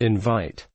Invite.